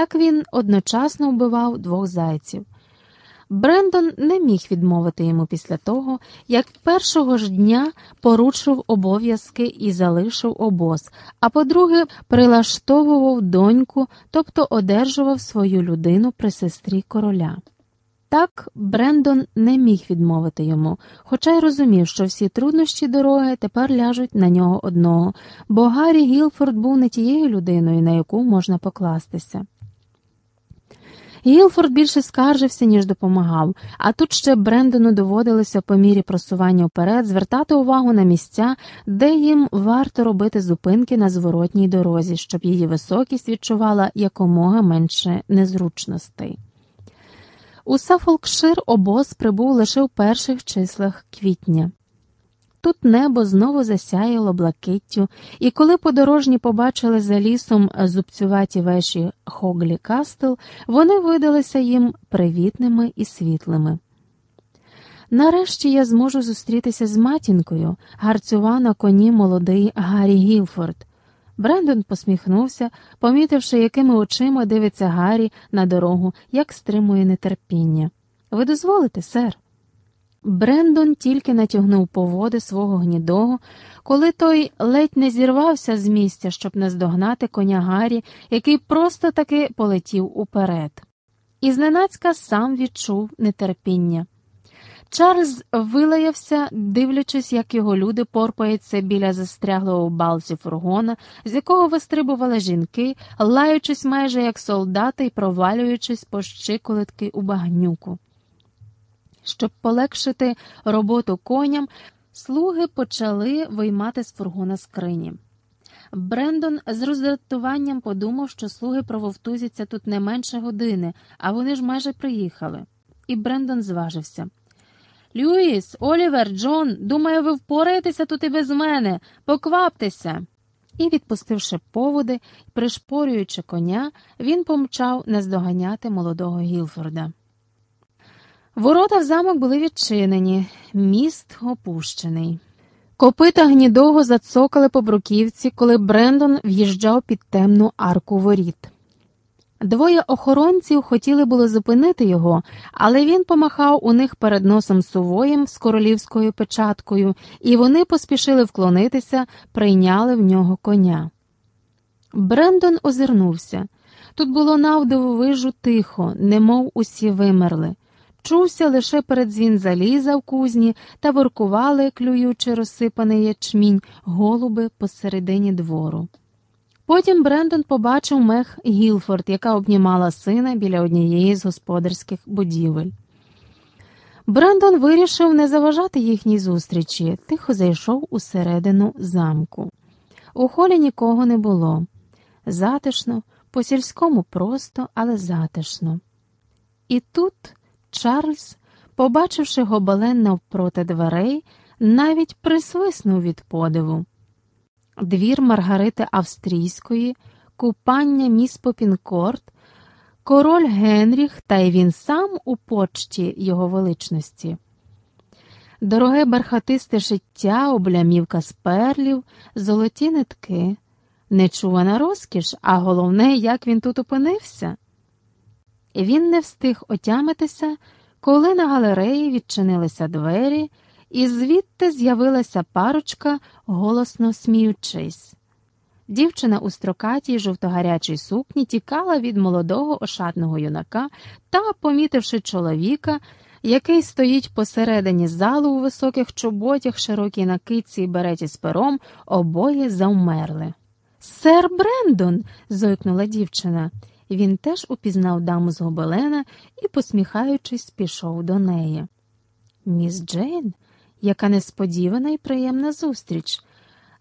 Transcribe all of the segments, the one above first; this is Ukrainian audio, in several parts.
Так він одночасно вбивав двох зайців. Брендон не міг відмовити йому після того, як першого ж дня порушив обов'язки і залишив обоз, а по-друге, прилаштовував доньку, тобто одержував свою людину при сестрі короля. Так Брендон не міг відмовити йому, хоча й розумів, що всі труднощі дороги тепер ляжуть на нього одного, бо Гаррі Гілфорд був не тією людиною, на яку можна покластися. Гілфорд більше скаржився, ніж допомагав, а тут ще Брендону доводилося по мірі просування вперед звертати увагу на місця, де їм варто робити зупинки на зворотній дорозі, щоб її високість відчувала якомога менше незручностей. У Сафолкшир обоз прибув лише в перших числах квітня. Тут небо знову засяяло блакиттю, і коли подорожні побачили за лісом зубцюваті веші Хоглі Кастел, вони видалися їм привітними і світлими. Нарешті я зможу зустрітися з матінкою, гарцюва на коні молодий Гаррі Гілфорд. Брендон посміхнувся, помітивши, якими очима дивиться Гаррі на дорогу, як стримує нетерпіння. Ви дозволите, сер? Брендон тільки натягнув поводи свого гнідого, коли той ледь не зірвався з місця, щоб наздогнати коня Гаррі, який просто таки полетів уперед. І зненацька сам відчув нетерпіння. Чарльз вилаявся, дивлячись, як його люди порпаються біля застряглого в балці фургона, з якого вистрибували жінки, лаючись майже як солдати і провалюючись по щиколотки у багнюку. Щоб полегшити роботу коням, слуги почали виймати з фургона скрині. Брендон з роздратуванням подумав, що слуги прововтузяться тут не менше години, а вони ж майже приїхали. І Брендон зважився. Люїс, Олівер, Джон, думаю, ви впораєтеся тут і без мене. Покваптеся. І, відпустивши поводи пришпорюючи коня, він помчав наздоганяти молодого Гілфорда. Ворота в замок були відчинені, міст опущений. Копита гнідого зацокали по бруківці, коли Брендон в'їжджав під темну арку воріт. Двоє охоронців хотіли було зупинити його, але він помахав у них перед носом сувоєм з королівською печаткою, і вони поспішили вклонитися, прийняли в нього коня. Брендон озирнувся. Тут було навдивовижу тихо, немов усі вимерли. Чувся лише передзвін заліза в кузні та воркували, клюючи розсипаний ячмінь, голуби посередині двору. Потім Брендон побачив мех Гілфорд, яка обнімала сина біля однієї з господарських будівель. Брендон вирішив не заважати їхній зустрічі, тихо зайшов усередину замку. У холі нікого не було. Затишно, по сільському просто, але затишно. І тут. Чарльз, побачивши гобелен навпроти дверей, навіть присвиснув від подиву. Двір Маргарити Австрійської, купання міс Попінкорт, король Генріх та й він сам у почті його величності. Дороге бархатисте життя, облямівка з перлів, золоті нитки, нечувана розкіш, а головне, як він тут опинився. Він не встиг отямитися, коли на галереї відчинилися двері, і звідти з'явилася парочка, голосно сміючись. Дівчина у строкатій жовтогарячій сукні тікала від молодого ошатного юнака та, помітивши чоловіка, який стоїть посередині залу у високих чоботях, широкій накидці і береті з пером, обоє завмерли. Сер Брендон. зойкнула дівчина. Він теж упізнав даму з гобелена і, посміхаючись, пішов до неї. Міс Джейн, яка несподівана і приємна зустріч.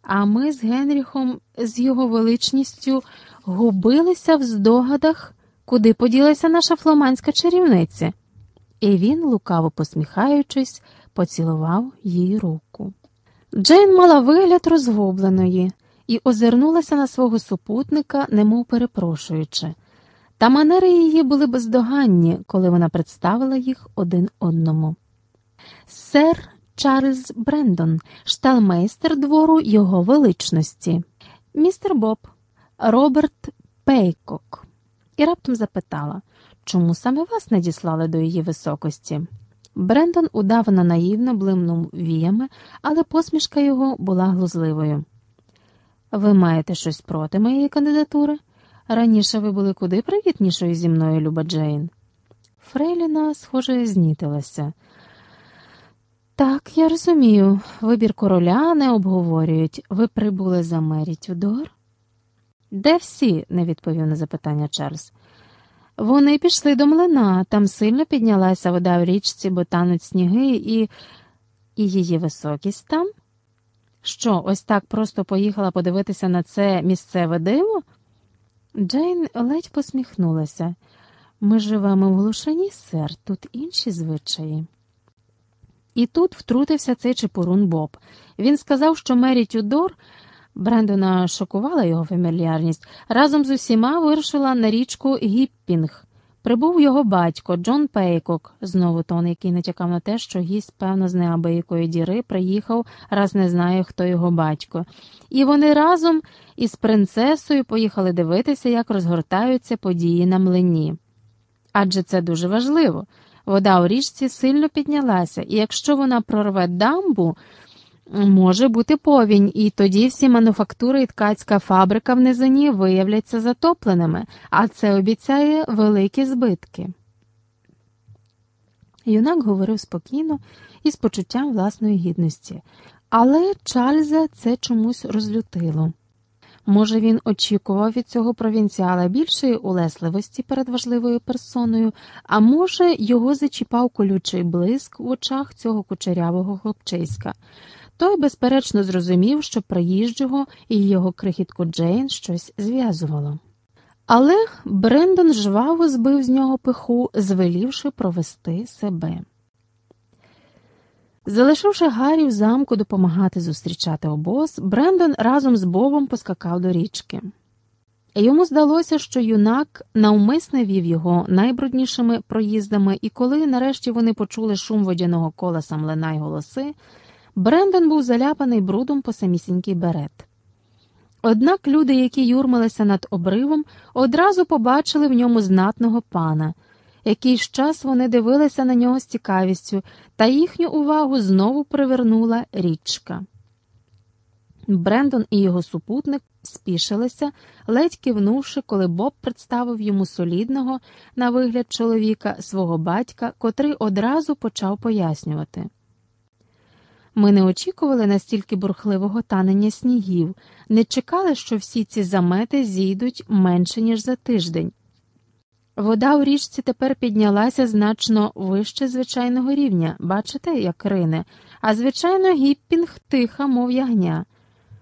А ми з Генріхом, з його величністю, губилися в здогадах, куди поділася наша фламандська чарівниця. І він, лукаво посміхаючись, поцілував їй руку. Джейн мала вигляд розгубленої і озирнулася на свого супутника, немов перепрошуючи. Та манери її були бездоганні, коли вона представила їх один одному. Сер Чарльз Брендон, шталмейстер двору його величності, містер Боб, Роберт Пейкок. і раптом запитала, чому саме вас надіслали до її високості. Брендон удавано наївно блимнув віями, але посмішка його була глузливою. Ви маєте щось проти моєї кандидатури? Раніше ви були куди привітнішою зі мною, Люба Джейн. Фрейліна, схоже, знітилася. Так, я розумію, вибір короля не обговорюють. Ви прибули за Мері Тюдор? Де всі? не відповів на запитання Чарльз. Вони пішли до млина, там сильно піднялася вода в річці, бо тануть сніги, і І її високість там? Що, ось так просто поїхала подивитися на це місцеве диво? Джейн ледь посміхнулася. Ми живемо в глушині, сер, тут інші звичаї. І тут втрутився цей чепурун Боб. Він сказав, що Мері Тюдор, Брендона шокувала його фамільярність, разом з усіма вирушила на річку Гіппінг. Прибув його батько Джон Пейкок, знову тон, який натякав на те, що гість, певно, з неабиякої діри приїхав, раз не знає, хто його батько. І вони разом із принцесою поїхали дивитися, як розгортаються події на млині. Адже це дуже важливо. Вода у річці сильно піднялася, і якщо вона прорве дамбу, може бути повінь, і тоді всі мануфактури і ткацька фабрика в низині виявляться затопленими, а це обіцяє великі збитки. Юнак говорив спокійно і з почуттям власної гідності, але Чарльза це чомусь розлютило. Може, він очікував від цього провінціала більшої улесливості перед важливою персоною, а може, його зачіпав колючий блиск в очах цього кучерявого хлопчиська. Той, безперечно, зрозумів, що приїжджого і його крихітку Джейн щось зв'язувало. Але Брендон жваво збив з нього пиху, звелівши провести себе. Залишивши Гаррі в замку допомагати зустрічати обоз, Брендон разом з Бобом поскакав до річки. Йому здалося, що юнак навмисне вів його найбруднішими проїздами, і коли нарешті вони почули шум водяного колеса млина й голоси, Брендон був заляпаний брудом по самісінький берет. Однак люди, які юрмилися над обривом, одразу побачили в ньому знатного пана. Якийсь час вони дивилися на нього з цікавістю, та їхню увагу знову привернула річка. Брендон і його супутник спішилися, ледь кивнувши, коли Боб представив йому солідного, на вигляд чоловіка, свого батька, котрий одразу почав пояснювати. Ми не очікували настільки бурхливого танення снігів, не чекали, що всі ці замети зійдуть менше, ніж за тиждень. Вода у річці тепер піднялася значно вище звичайного рівня, бачите, як рине, а звичайно, гіппінг тиха, мов ягня.